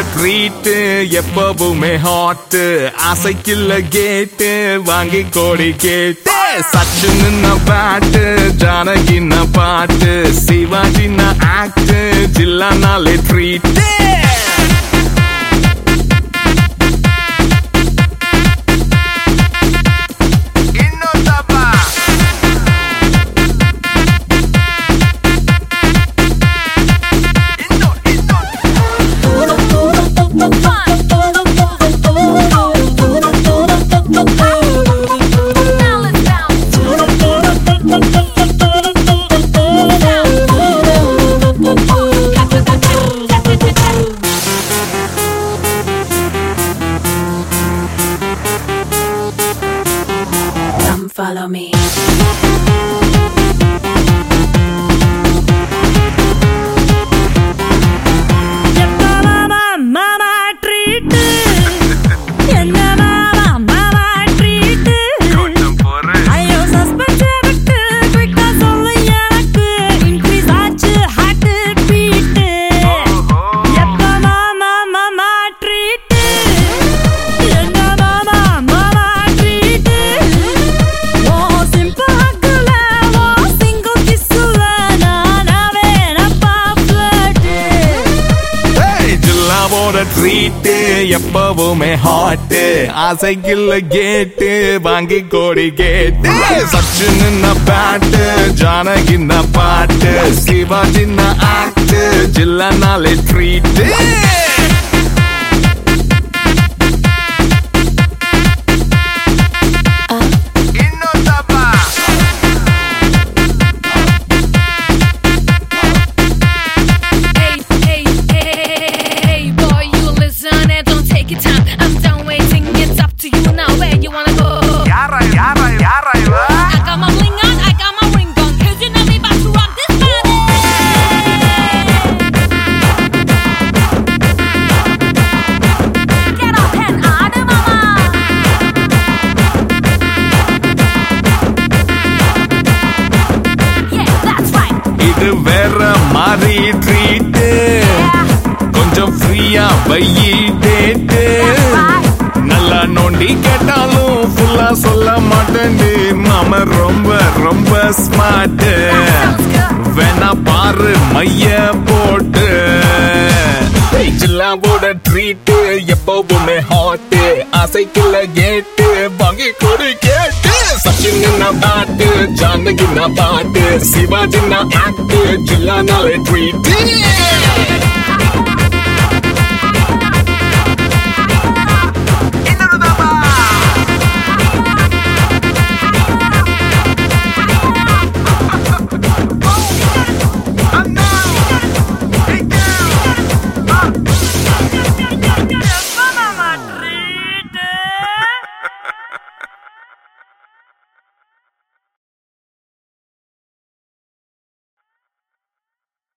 ஜில்லாவோட treat எப்பவுமே hot ஆசைக்குள்ள கேட்டு வாங்கி கோடி கேட்டு. சச்சின் பாட்டு ஜானகின்ன பாட்டு. சிவாஜின்ன ஆக்ட் ஜில்லானாலே ட்ரீட்டு follow me. ஏய், ட்ரீட்டு எப்பவுமே ஹாட்டு ஆசைக்குள்ள கேட்டு வாங்கி கோடி கேட்டு சச்சின் பேட்டு ஜானகின்ன பாட்டு சிவாஜின்ன ஆக்ட் ஜில்லானாலே ட்ரீட்டு இது வேற மாதிரி ட்ரீட் கொஞ்சம் ஃப்ரீயா பையி டேட்டு நல்லா நோண்டி கேட்டாலும் ஃபுல்லா சொல்ல மாட்டேன். மாம ரொம்ப ரொம்ப ஸ்மார்ட் வேணா பாரு மைய போட்டு. ஜில்லாவோட ட்ரீட் எப்பவுமே ஹாட் அசைக்குள்ள கேட்டு வாங்கி கொடு கேட்டு சச்சின் பாட்டு ஜானகின்னா பாட்டு சிவாஜின்னா ஆக்ட் ஜில்லானாலே ட்ரீட்